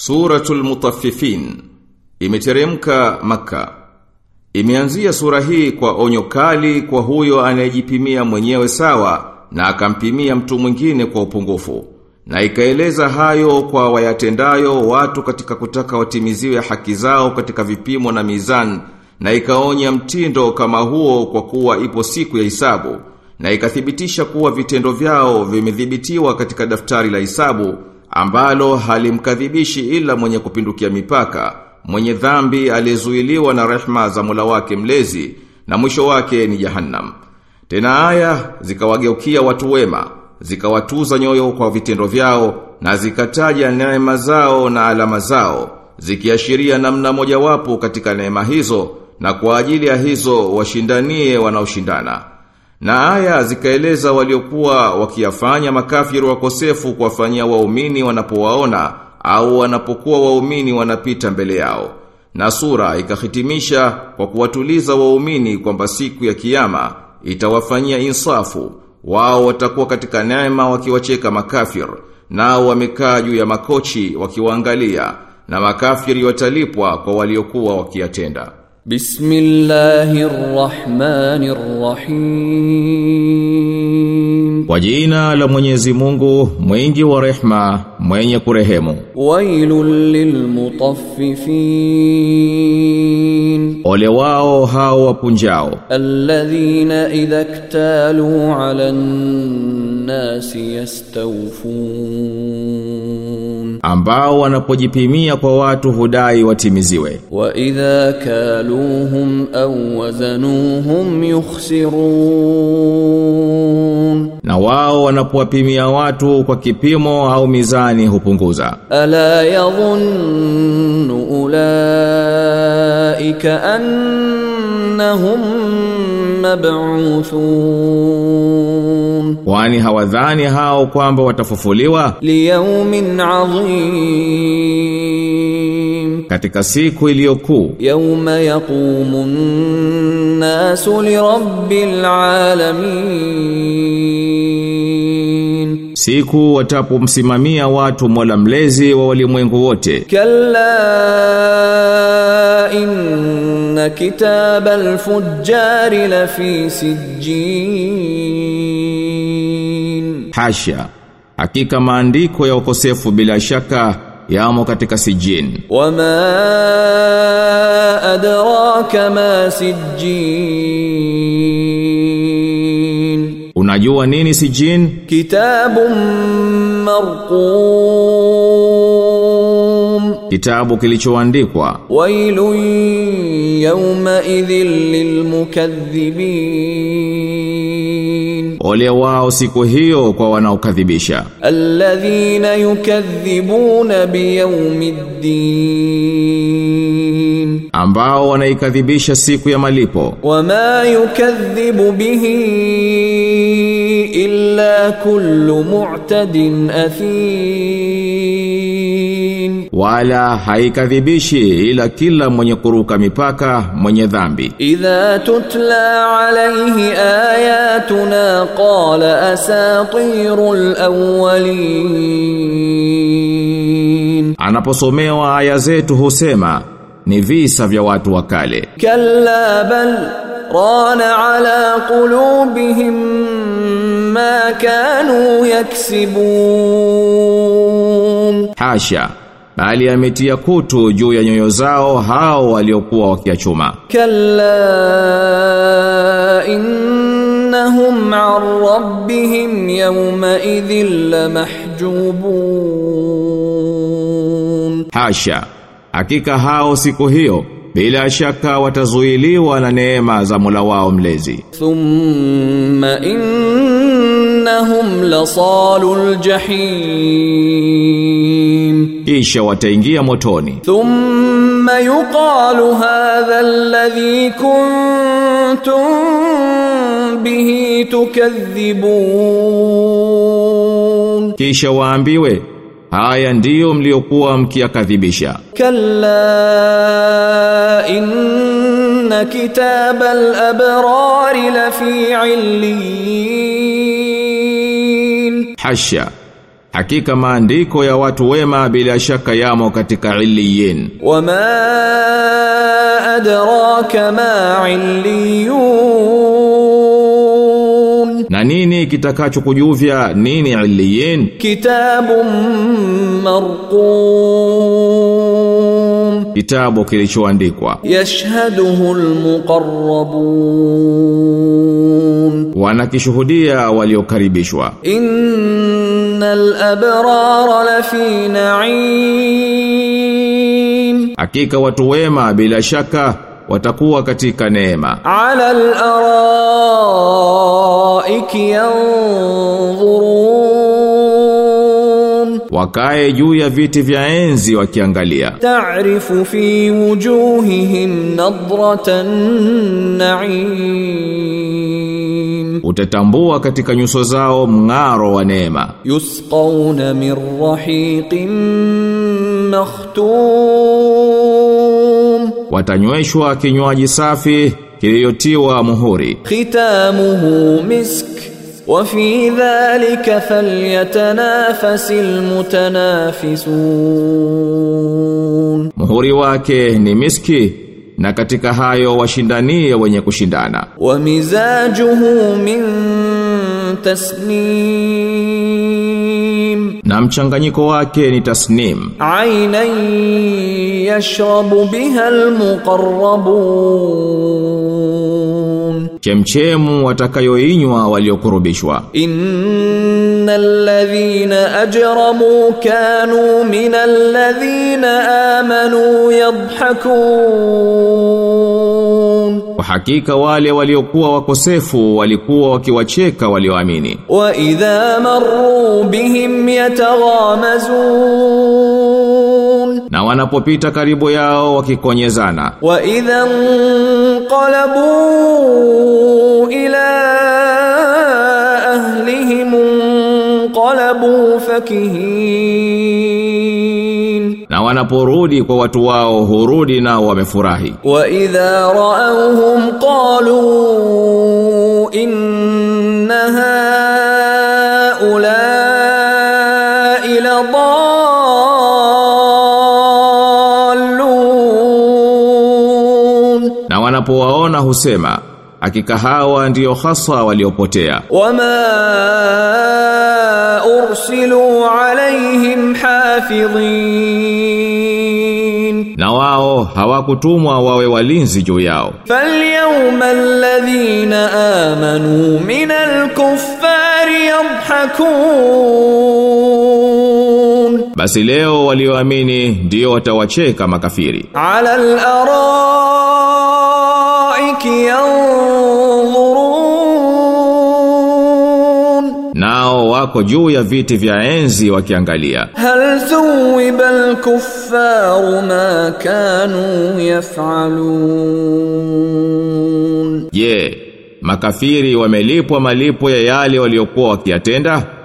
Suratul Mutaffifin. Imeteremka maka Imeanzia sura hii kwa onyo kali kwa huyo anayejipimia mwenyewe sawa na akampimia mtu mwingine kwa upungufu. Na ikaeleza hayo kwa wayatendayo watu katika kutaka watimiziwe haki zao katika vipimo na mizan na ikaonya mtindo kama huo kwa kuwa ipo siku ya hisabu. Na ikathibitisha kuwa vitendo vyao vimedhibitiwa katika daftari la hisabu ambalo halimkadhibishi ila mwenye kupindukia mipaka, mwenye dhambi aliyezuiliwa na rehma za mula wake mlezi na mwisho wake ni Jahannam. Tena aya zikawageukia watu wema, zikawatuza nyoyo kwa vitendo vyao na zikataja neema zao na alama zao, zikiashiria namna mojawapo katika neema hizo na kwa ajili ya hizo washindanie wanaoshindana. Na aya zikaeleza waliokuwa wakiyafanya makafiri wakosefu kuwafanyia waumini wanapowaona au wanapokuwa waumini wanapita mbele yao. Na sura ikahitimisha kwa kuwatuliza waumini kwamba siku ya kiyama itawafanyia insafu. Wao watakuwa katika neema wakiwacheka makafir, nao wamekaa juu ya makochi wakiwaangalia, na makafiri watalipwa kwa waliokuwa wakiyatenda. Bismillahirrahmanirrahim. Kwa jina la Mwenyezi Mungu, mwingi wa rehma, mwenye kurehemu. Wailul lilmutaffifin. Ole wao hao wapunjao, Alladhina idha iktalu 'ala nasi yastawfun, ambao wanapojipimia kwa watu hudai watimiziwe. Wa idha kaluhum au wazanuhum yukhsirun, na wao wanapowapimia watu kwa kipimo au mizani hupunguza. Ala yadhunnu ulaika anna annahum mab'uthun, kwani hawadhani hao kwamba watafufuliwa. Liyaumin adhim, katika siku iliyokuu. Yauma yaqumu nnasu lirabbil alamin siku watapomsimamia watu Mola mlezi wa walimwengu wote. Kalla inna kitaba alfujjar la fi sijjin. Hasha, hakika maandiko ya ukosefu bila shaka yamo katika sijjin. Wama adraka ma sijjin Unajua nini si jin Kitabun marqum. Kitabu kilichoandikwa. Wailun yawma idhil lilmukaththibin. Ole wao siku hiyo kwa wanaokadhibisha. Alladhina yukaththibuna biyawmiddin ambao wanaikadhibisha siku ya malipo. Wama yukadhibu bihi illa kullu mu'tadin athin. Wala haikadhibishi ila kila mwenye kuruka mipaka mwenye dhambi. Idha tutla alayhi ayatuna qala asatirul awwalin. Anaposomewa aya zetu husema ni visa vya watu wa kale. Kalla bal rana ala qulubihim ma kanu yaksibun. Hasha bali ametia kutu juu ya nyoyo zao hao waliokuwa wakiachuma. Kalla innahum an rabbihim yawma idhil mahjubun. Hasha Hakika hao siku hiyo bila shaka watazuiliwa na neema za Mola wao mlezi. Thumma innahum lasalul jahim, kisha wataingia motoni. Thumma yuqalu hadha alladhi kuntum bihi tukadhibun, kisha waambiwe haya ndiyo mliokuwa mkiakadhibisha. Kalla inna kitabal abrari lafi illiyin hasha. Hakika maandiko ya watu wema bila shaka yamo katika illiyin. Wama adraka ma illiyun. Na nini kitakachokujuvya nini iliyin? Kitabun marqum. Kitabu kilichoandikwa. Yashhaduhu almuqarrabun. Wanakishuhudia waliokaribishwa. Innal abrara lafi na'im. Hakika watu wema bila shaka watakuwa katika neema. Ala al-araiki yanzurun. Wakae juu ya viti vya enzi wakiangalia. Taarifu fi wujuhihim nadratan na'im. Utatambua katika nyuso zao mng'aro wa neema. Yusqawna min rahiqin makhtum watanyweshwa kinywaji safi kiliyotiwa muhuri. Khitamuhu misk wa fi dhalika falyatanafasil mutanafisun. Muhuri wake ni miski na katika hayo washindanie wenye kushindana. Wa mizajuhu min tasnim na mchanganyiko wake ni tasnim. Aina yashrabu biha almuqarrabun chemchemu watakayoinywa waliokurubishwa. Innal ladhina ajramu kanu minal ladhina amanu yadhhakun. Kwa hakika wale waliokuwa wakosefu walikuwa wakiwacheka walioamini. Wa idha marru bihim yataghamazun na wanapopita karibu yao wakikonyezana. Wa idhan qalabu ila ahlihim qalabu fakihin. Na wanaporudi kwa watu wao hurudi nao wamefurahi. Wa idha raawhum qalu inna na husema hakika hawa ndiyo hasa waliopotea. Wama ursilu alaihim hafidhin. Na wao hawakutumwa wawe walinzi juu yao. Fal yawma alladhina amanu min kuffari yadhhakun. Basi leo walioamini ndio watawacheka makafiri. Ala al wara'ik yanzurun nao wako juu ya viti vya enzi wakiangalia. hal thuwibal kuffar ma kanu yaf'alun je yeah, makafiri wamelipwa malipo ya yale waliokuwa wakiyatenda?